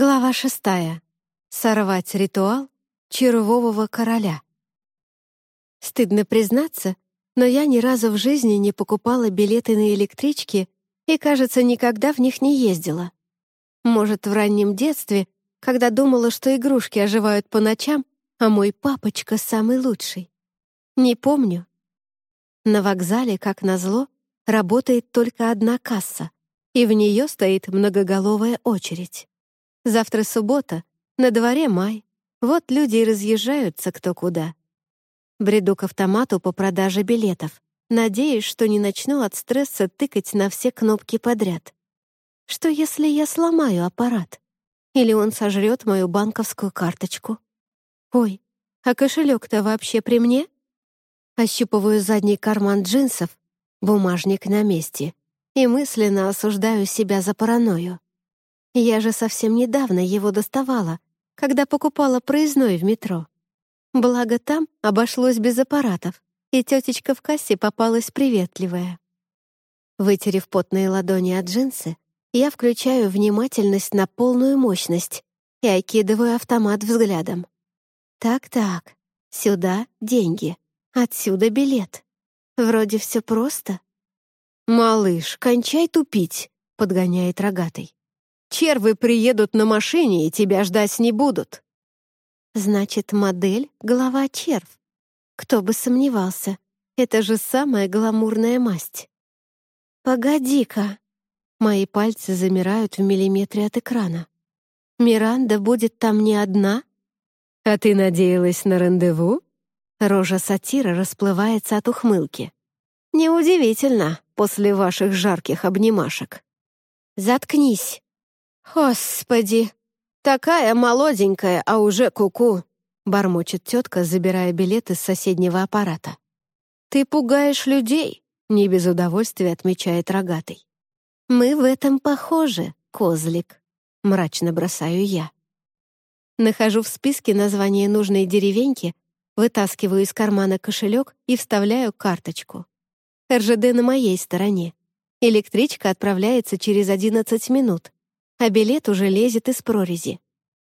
Глава шестая. Сорвать ритуал червового короля. Стыдно признаться, но я ни разу в жизни не покупала билеты на электрички и, кажется, никогда в них не ездила. Может, в раннем детстве, когда думала, что игрушки оживают по ночам, а мой папочка самый лучший. Не помню. На вокзале, как назло, работает только одна касса, и в нее стоит многоголовая очередь. Завтра суббота, на дворе май. Вот люди и разъезжаются кто куда. Бреду к автомату по продаже билетов. Надеюсь, что не начну от стресса тыкать на все кнопки подряд. Что если я сломаю аппарат? Или он сожрет мою банковскую карточку? Ой, а кошелек-то вообще при мне? Ощупываю задний карман джинсов, бумажник на месте, и мысленно осуждаю себя за паранойю. Я же совсем недавно его доставала, когда покупала проездной в метро. Благо там обошлось без аппаратов, и тетечка в кассе попалась приветливая. Вытерев потные ладони от джинсы, я включаю внимательность на полную мощность и окидываю автомат взглядом. Так-так, сюда деньги, отсюда билет. Вроде все просто. «Малыш, кончай тупить», — подгоняет рогатый. Червы приедут на машине и тебя ждать не будут». Значит, модель — голова червь. Кто бы сомневался, это же самая гламурная масть. «Погоди-ка!» Мои пальцы замирают в миллиметре от экрана. «Миранда будет там не одна?» «А ты надеялась на рандеву?» Рожа сатира расплывается от ухмылки. «Неудивительно после ваших жарких обнимашек». «Заткнись!» «Господи! Такая молоденькая, а уже куку!» -ку — бормочет тетка, забирая билет из соседнего аппарата. «Ты пугаешь людей!» — не без удовольствия отмечает рогатый. «Мы в этом похожи, козлик», — мрачно бросаю я. Нахожу в списке название нужной деревеньки, вытаскиваю из кармана кошелек и вставляю карточку. РЖД на моей стороне. Электричка отправляется через 11 минут а билет уже лезет из прорези.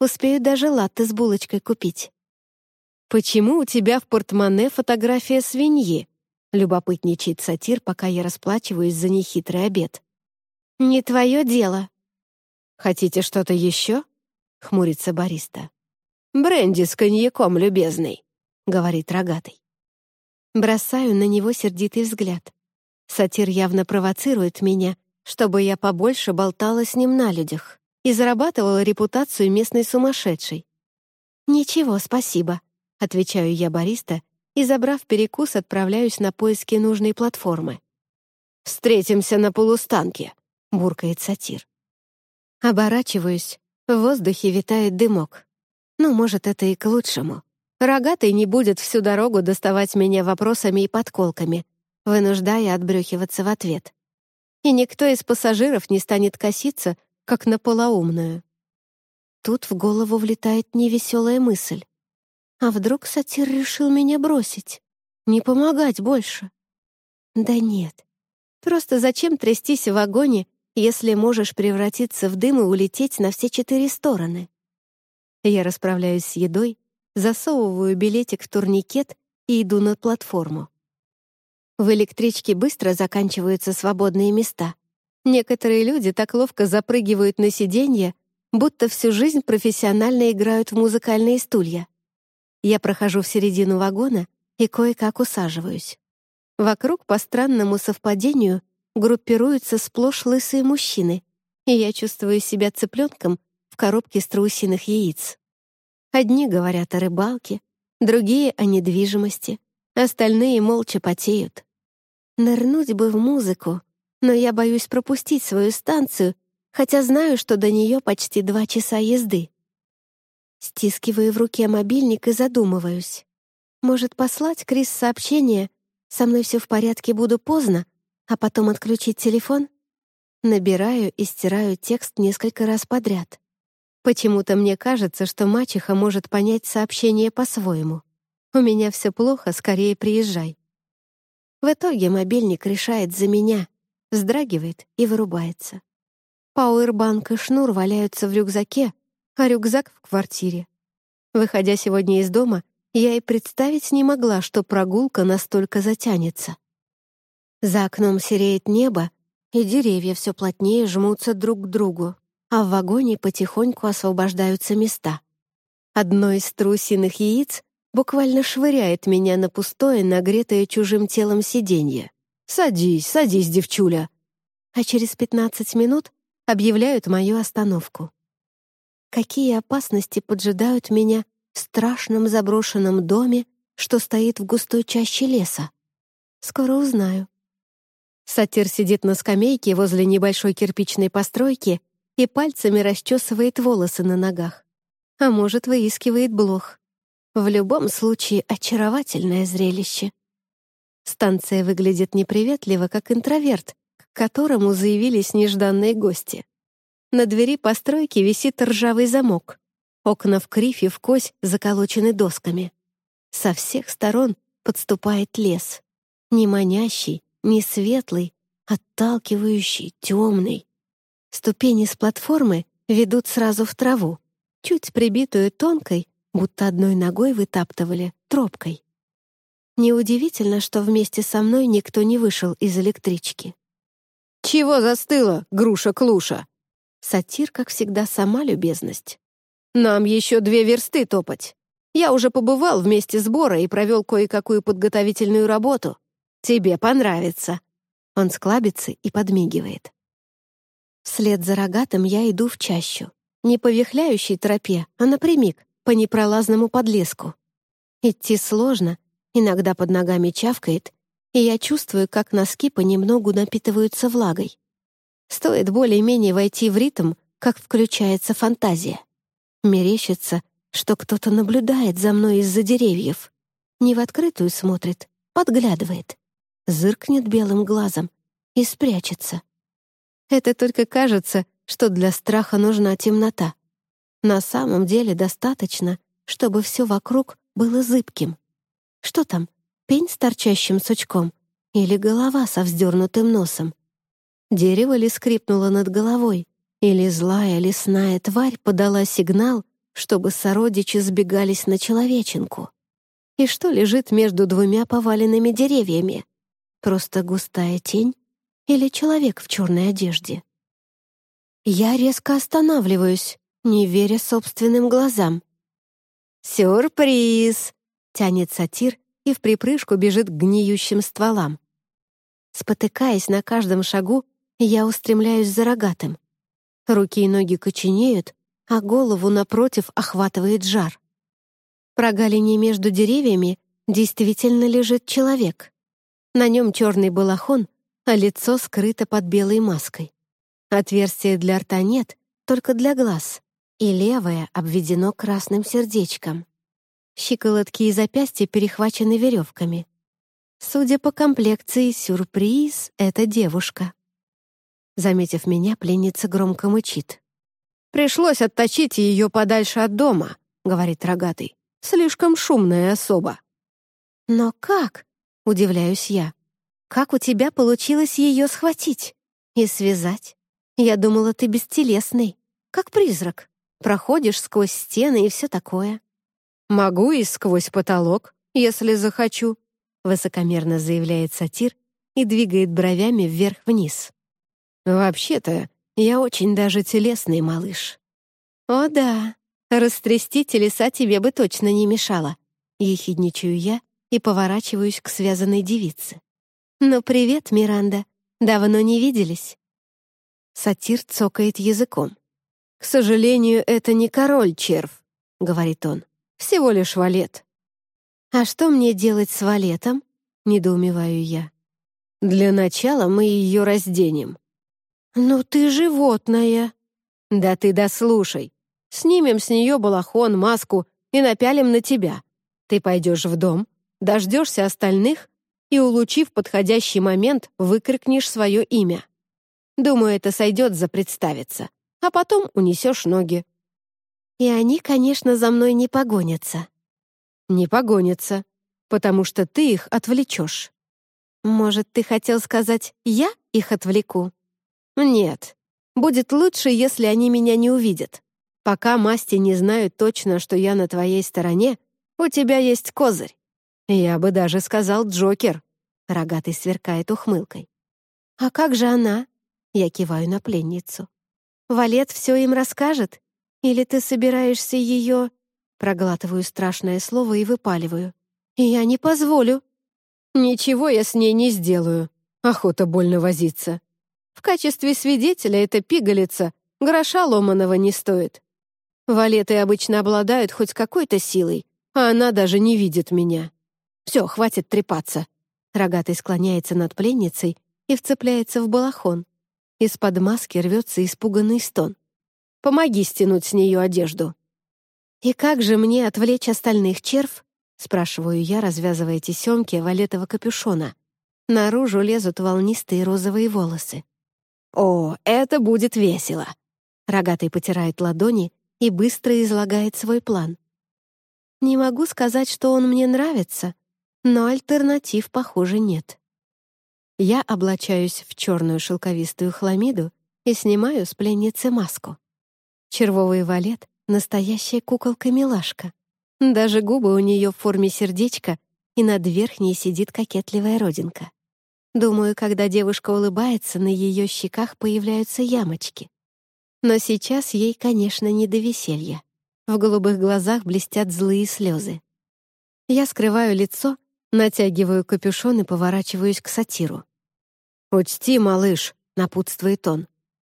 Успею даже латте с булочкой купить. «Почему у тебя в портмоне фотография свиньи?» — любопытничает сатир, пока я расплачиваюсь за нехитрый обед. «Не твое дело». «Хотите что-то еще?» — хмурится бариста. «Бренди с коньяком, любезный», — говорит рогатый. Бросаю на него сердитый взгляд. Сатир явно провоцирует меня, чтобы я побольше болтала с ним на людях и зарабатывала репутацию местной сумасшедшей. «Ничего, спасибо», — отвечаю я бариста и, забрав перекус, отправляюсь на поиски нужной платформы. «Встретимся на полустанке», — буркает сатир. Оборачиваюсь, в воздухе витает дымок. Ну, может, это и к лучшему. Рогатый не будет всю дорогу доставать меня вопросами и подколками, вынуждая отбрюхиваться в ответ и никто из пассажиров не станет коситься, как на полоумную. Тут в голову влетает невеселая мысль. А вдруг сатир решил меня бросить? Не помогать больше? Да нет. Просто зачем трястись в вагоне, если можешь превратиться в дым и улететь на все четыре стороны? Я расправляюсь с едой, засовываю билетик в турникет и иду на платформу. В электричке быстро заканчиваются свободные места. Некоторые люди так ловко запрыгивают на сиденье, будто всю жизнь профессионально играют в музыкальные стулья. Я прохожу в середину вагона и кое-как усаживаюсь. Вокруг, по странному совпадению, группируются сплошь лысые мужчины, и я чувствую себя цыпленком в коробке страусиных яиц. Одни говорят о рыбалке, другие — о недвижимости, остальные молча потеют. Нырнуть бы в музыку, но я боюсь пропустить свою станцию, хотя знаю, что до нее почти два часа езды. Стискиваю в руке мобильник и задумываюсь. Может, послать Крис сообщение «Со мной все в порядке, буду поздно», а потом отключить телефон? Набираю и стираю текст несколько раз подряд. Почему-то мне кажется, что мачеха может понять сообщение по-своему. «У меня все плохо, скорее приезжай». В итоге мобильник решает за меня, вздрагивает и вырубается. Пауэрбанк и шнур валяются в рюкзаке, а рюкзак в квартире. Выходя сегодня из дома, я и представить не могла, что прогулка настолько затянется. За окном сереет небо, и деревья все плотнее жмутся друг к другу, а в вагоне потихоньку освобождаются места. Одно из трусиных яиц буквально швыряет меня на пустое, нагретое чужим телом сиденье. «Садись, садись, девчуля!» А через 15 минут объявляют мою остановку. Какие опасности поджидают меня в страшном заброшенном доме, что стоит в густой чаще леса? Скоро узнаю. Сатир сидит на скамейке возле небольшой кирпичной постройки и пальцами расчесывает волосы на ногах. А может, выискивает блох. В любом случае, очаровательное зрелище. Станция выглядит неприветливо, как интроверт, к которому заявились нежданные гости. На двери постройки висит ржавый замок. Окна в кривь и в кось заколочены досками. Со всех сторон подступает лес. Не манящий, не светлый, отталкивающий, темный. Ступени с платформы ведут сразу в траву, чуть прибитую тонкой, будто одной ногой вытаптывали, тропкой. Неудивительно, что вместе со мной никто не вышел из электрички. «Чего застыла, груша-клуша?» Сатир, как всегда, сама любезность. «Нам еще две версты топать. Я уже побывал вместе с Бора и провел кое-какую подготовительную работу. Тебе понравится». Он склабится и подмигивает. Вслед за рогатым я иду в чащу. Не по вихляющей тропе, а напрямик, по непролазному подлеску. Идти сложно, иногда под ногами чавкает, и я чувствую, как носки понемногу напитываются влагой. Стоит более-менее войти в ритм, как включается фантазия. Мерещится, что кто-то наблюдает за мной из-за деревьев. Не в открытую смотрит, подглядывает зыркнет белым глазом и спрячется. Это только кажется, что для страха нужна темнота. На самом деле достаточно, чтобы все вокруг было зыбким. Что там, пень с торчащим сучком или голова со вздернутым носом? Дерево ли скрипнуло над головой, или злая лесная тварь подала сигнал, чтобы сородичи сбегались на человеченку? И что лежит между двумя поваленными деревьями? Просто густая тень или человек в черной одежде? Я резко останавливаюсь, не веря собственным глазам. «Сюрприз!» — тянет сатир и в припрыжку бежит к гниющим стволам. Спотыкаясь на каждом шагу, я устремляюсь за рогатым. Руки и ноги коченеют, а голову напротив охватывает жар. Прогалине между деревьями действительно лежит человек. На нем черный балахон, а лицо скрыто под белой маской. Отверстия для рта нет, только для глаз, и левое обведено красным сердечком. Щиколотки и запястья перехвачены веревками. Судя по комплекции, сюрприз — это девушка. Заметив меня, пленница громко мычит. «Пришлось отточить ее подальше от дома», — говорит рогатый. «Слишком шумная особа». «Но как?» Удивляюсь я. Как у тебя получилось ее схватить и связать? Я думала, ты бестелесный, как призрак. Проходишь сквозь стены и все такое. Могу и сквозь потолок, если захочу, высокомерно заявляет сатир и двигает бровями вверх-вниз. Вообще-то, я очень даже телесный малыш. О да, растрясти телеса тебе бы точно не мешало. Ехидничаю я и поворачиваюсь к связанной девице. «Ну, привет, Миранда. Давно не виделись?» Сатир цокает языком. «К сожалению, это не король-червь», — говорит он. «Всего лишь валет». «А что мне делать с валетом?» — недоумеваю я. «Для начала мы ее разденем». «Ну ты животное!» «Да ты дослушай. Снимем с нее балахон, маску и напялим на тебя. Ты пойдешь в дом, дождешься остальных и, улучив подходящий момент, выкрикнешь свое имя. Думаю, это сойдет за представиться, а потом унесешь ноги. И они, конечно, за мной не погонятся. Не погонятся, потому что ты их отвлечешь. Может, ты хотел сказать, я их отвлеку? Нет. Будет лучше, если они меня не увидят. Пока масти не знают точно, что я на твоей стороне, у тебя есть козырь. Я бы даже сказал Джокер. Рогатый сверкает ухмылкой. А как же она? Я киваю на пленницу. Валет все им расскажет? Или ты собираешься ее... Проглатываю страшное слово и выпаливаю. Я не позволю. Ничего я с ней не сделаю. Охота больно возиться. В качестве свидетеля эта пигалица гроша ломаного не стоит. Валеты обычно обладают хоть какой-то силой, а она даже не видит меня. Все, хватит трепаться. Рогатый склоняется над пленницей и вцепляется в балахон. Из-под маски рвется испуганный стон. «Помоги стянуть с нее одежду». «И как же мне отвлечь остальных червь?» — спрашиваю я, развязывая тесемки валетового капюшона. Наружу лезут волнистые розовые волосы. «О, это будет весело!» Рогатый потирает ладони и быстро излагает свой план. Не могу сказать, что он мне нравится, но альтернатив, похоже, нет. Я облачаюсь в черную шелковистую хламиду и снимаю с пленницы маску. Червовый валет — настоящая куколка-милашка. Даже губы у нее в форме сердечка, и над верхней сидит кокетливая родинка. Думаю, когда девушка улыбается, на ее щеках появляются ямочки. Но сейчас ей, конечно, не до веселья. В голубых глазах блестят злые слезы. Я скрываю лицо, натягиваю капюшон и поворачиваюсь к сатиру. «Учти, малыш», — напутствует он,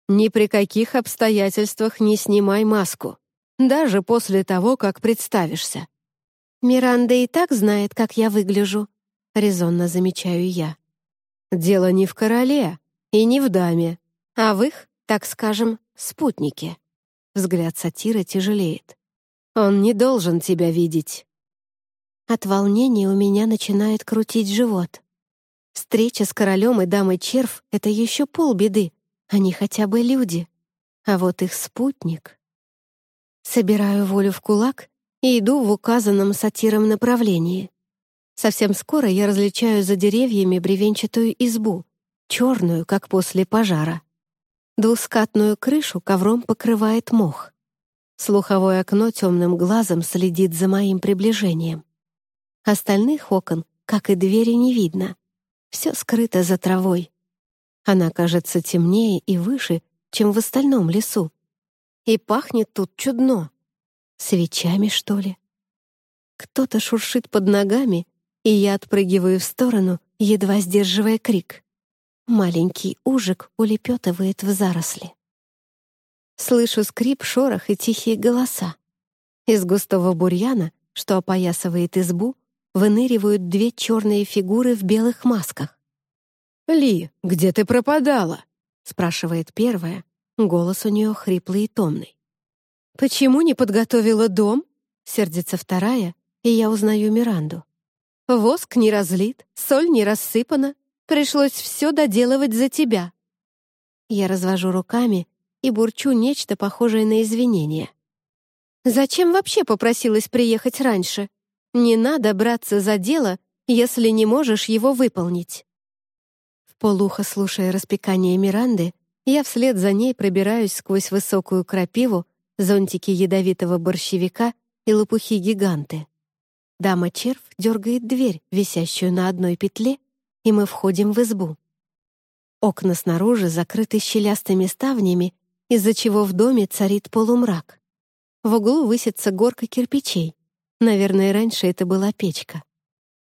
«ни при каких обстоятельствах не снимай маску, даже после того, как представишься». «Миранда и так знает, как я выгляжу», — резонно замечаю я. «Дело не в короле и не в даме, а в их, так скажем, спутники. Взгляд сатира тяжелеет. Он не должен тебя видеть. От волнения у меня начинает крутить живот. Встреча с королем и дамой червь — это еще полбеды. Они хотя бы люди. А вот их спутник... Собираю волю в кулак и иду в указанном сатиром направлении. Совсем скоро я различаю за деревьями бревенчатую избу, черную, как после пожара. Двускатную крышу ковром покрывает мох. Слуховое окно темным глазом следит за моим приближением. Остальных окон, как и двери, не видно. Все скрыто за травой. Она кажется темнее и выше, чем в остальном лесу. И пахнет тут чудно. Свечами, что ли? Кто-то шуршит под ногами, и я отпрыгиваю в сторону, едва сдерживая крик. Маленький ужик улепетывает в заросли. Слышу скрип, шорох и тихие голоса. Из густого бурьяна, что опоясывает избу, выныривают две черные фигуры в белых масках. «Ли, где ты пропадала?» — спрашивает первая. Голос у нее хриплый и томный. «Почему не подготовила дом?» — сердится вторая, и я узнаю Миранду. «Воск не разлит, соль не рассыпана, Пришлось все доделывать за тебя». Я развожу руками и бурчу нечто похожее на извинение. «Зачем вообще попросилась приехать раньше? Не надо браться за дело, если не можешь его выполнить». В полухо слушая распекание Миранды, я вслед за ней пробираюсь сквозь высокую крапиву, зонтики ядовитого борщевика и лопухи-гиганты. Дама-червь дергает дверь, висящую на одной петле, и мы входим в избу. Окна снаружи закрыты щелястыми ставнями, из-за чего в доме царит полумрак. В углу высится горка кирпичей. Наверное, раньше это была печка.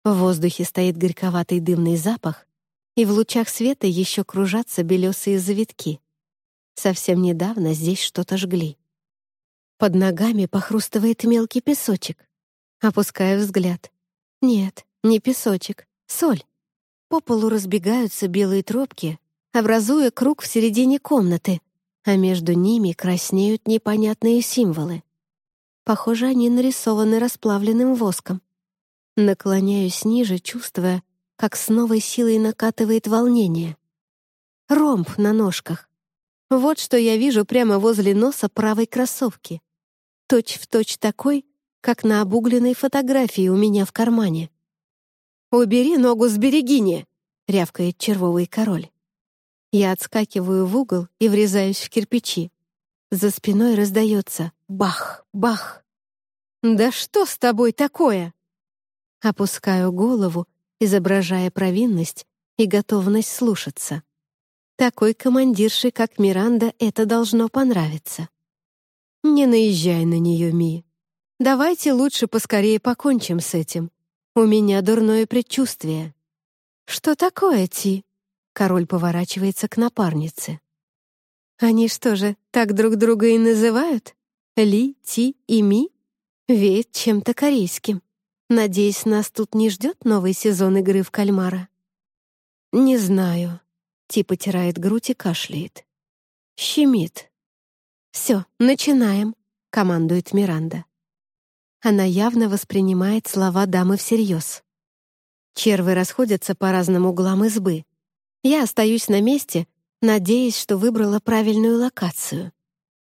В воздухе стоит горьковатый дымный запах, и в лучах света еще кружатся белесые завитки. Совсем недавно здесь что-то жгли. Под ногами похрустывает мелкий песочек. Опускаю взгляд. Нет, не песочек, соль. По полу разбегаются белые тропки, образуя круг в середине комнаты, а между ними краснеют непонятные символы. Похоже, они нарисованы расплавленным воском. Наклоняюсь ниже, чувствуя, как с новой силой накатывает волнение. Ромб на ножках. Вот что я вижу прямо возле носа правой кроссовки. Точь в точь такой, как на обугленной фотографии у меня в кармане. «Убери ногу с берегини!» — рявкает червовый король. Я отскакиваю в угол и врезаюсь в кирпичи. За спиной раздается бах, бах. «Да что с тобой такое?» Опускаю голову, изображая провинность и готовность слушаться. Такой командирше, как Миранда, это должно понравиться. «Не наезжай на нее, Ми. Давайте лучше поскорее покончим с этим. У меня дурное предчувствие». «Что такое, Ти?» Король поворачивается к напарнице. «Они что же, так друг друга и называют? Ли, Ти и Ми? Веет чем-то корейским. Надеюсь, нас тут не ждет новый сезон игры в кальмара?» «Не знаю», Ти потирает грудь и кашляет. «Щемит». «Все, начинаем», — командует Миранда. Она явно воспринимает слова дамы всерьез. Червы расходятся по разным углам избы. Я остаюсь на месте, надеясь, что выбрала правильную локацию.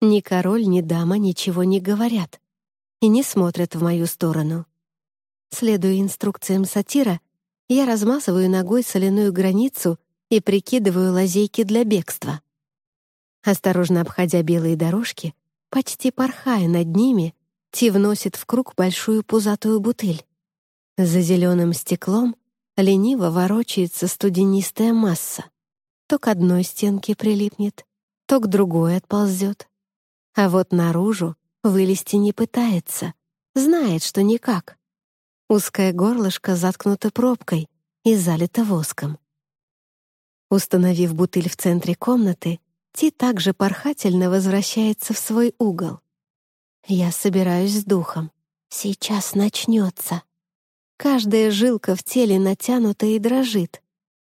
Ни король, ни дама ничего не говорят и не смотрят в мою сторону. Следуя инструкциям сатира, я размазываю ногой соляную границу и прикидываю лазейки для бегства. Осторожно обходя белые дорожки, почти порхая над ними, Ти вносит в круг большую пузатую бутыль. За зеленым стеклом лениво ворочается студенистая масса. То к одной стенке прилипнет, то к другой отползет. А вот наружу вылезти не пытается, знает, что никак. Узкое горлышко заткнуто пробкой и залито воском. Установив бутыль в центре комнаты, Ти также порхательно возвращается в свой угол. Я собираюсь с духом. Сейчас начнется. Каждая жилка в теле натянута и дрожит.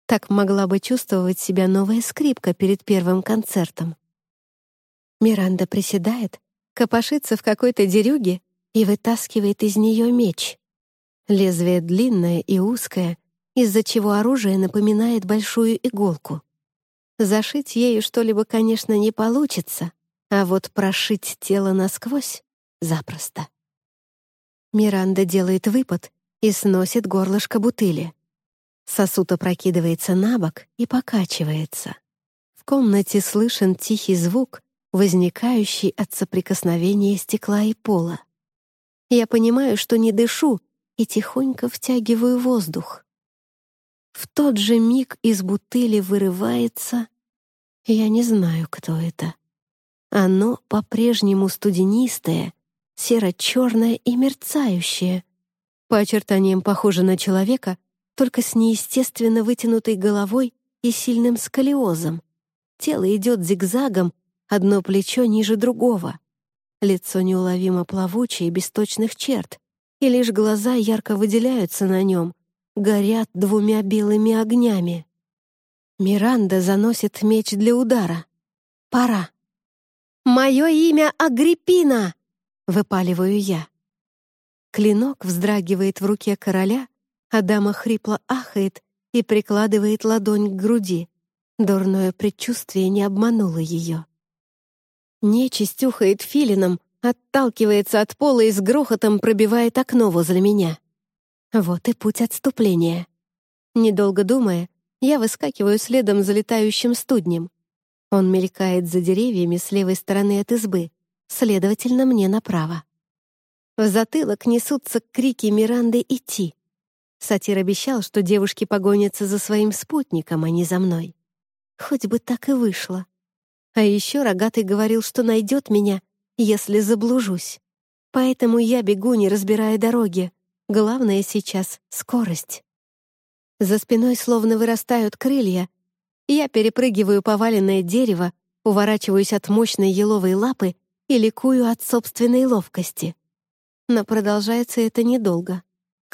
Так могла бы чувствовать себя новая скрипка перед первым концертом. Миранда приседает, копошится в какой-то дерюге и вытаскивает из нее меч. Лезвие длинное и узкое, из-за чего оружие напоминает большую иголку. Зашить ею что-либо, конечно, не получится, а вот прошить тело насквозь — запросто. Миранда делает выпад и сносит горлышко бутыли. Сосуд опрокидывается на бок и покачивается. В комнате слышен тихий звук, возникающий от соприкосновения стекла и пола. Я понимаю, что не дышу, и тихонько втягиваю воздух. В тот же миг из бутыли вырывается... Я не знаю, кто это. Оно по-прежнему студенистое, серо-черное и мерцающее. По очертаниям похоже на человека, только с неестественно вытянутой головой и сильным сколиозом. Тело идет зигзагом, одно плечо ниже другого. Лицо неуловимо плавучее, без точных черт, и лишь глаза ярко выделяются на нем, горят двумя белыми огнями. Миранда заносит меч для удара. Пора. «Мое имя Агриппина!» — выпаливаю я. Клинок вздрагивает в руке короля, а дама хрипло ахает и прикладывает ладонь к груди. Дурное предчувствие не обмануло ее. Нечисть ухает филином, отталкивается от пола и с грохотом пробивает окно возле меня. Вот и путь отступления. Недолго думая, я выскакиваю следом за летающим студнем. Он мелькает за деревьями с левой стороны от избы, следовательно, мне направо. В затылок несутся крики Миранды и Ти. Сатир обещал, что девушки погонятся за своим спутником, а не за мной. Хоть бы так и вышло. А еще Рогатый говорил, что найдет меня, если заблужусь. Поэтому я бегу, не разбирая дороги, Главное сейчас — скорость. За спиной словно вырастают крылья. Я перепрыгиваю поваленное дерево, уворачиваюсь от мощной еловой лапы и ликую от собственной ловкости. Но продолжается это недолго.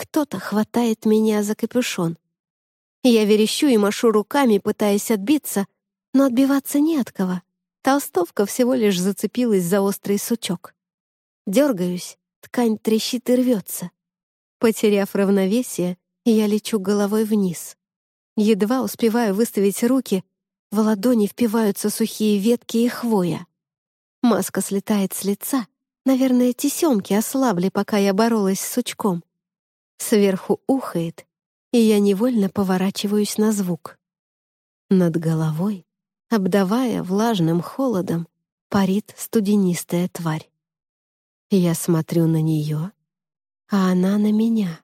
Кто-то хватает меня за капюшон. Я верещу и машу руками, пытаясь отбиться, но отбиваться не от кого. Толстовка всего лишь зацепилась за острый сучок. Дергаюсь, ткань трещит и рвется. Потеряв равновесие, я лечу головой вниз. Едва успеваю выставить руки, в ладони впиваются сухие ветки и хвоя. Маска слетает с лица. Наверное, тесемки ослабли, пока я боролась с сучком. Сверху ухает, и я невольно поворачиваюсь на звук. Над головой, обдавая влажным холодом, парит студенистая тварь. Я смотрю на нее, а она на меня.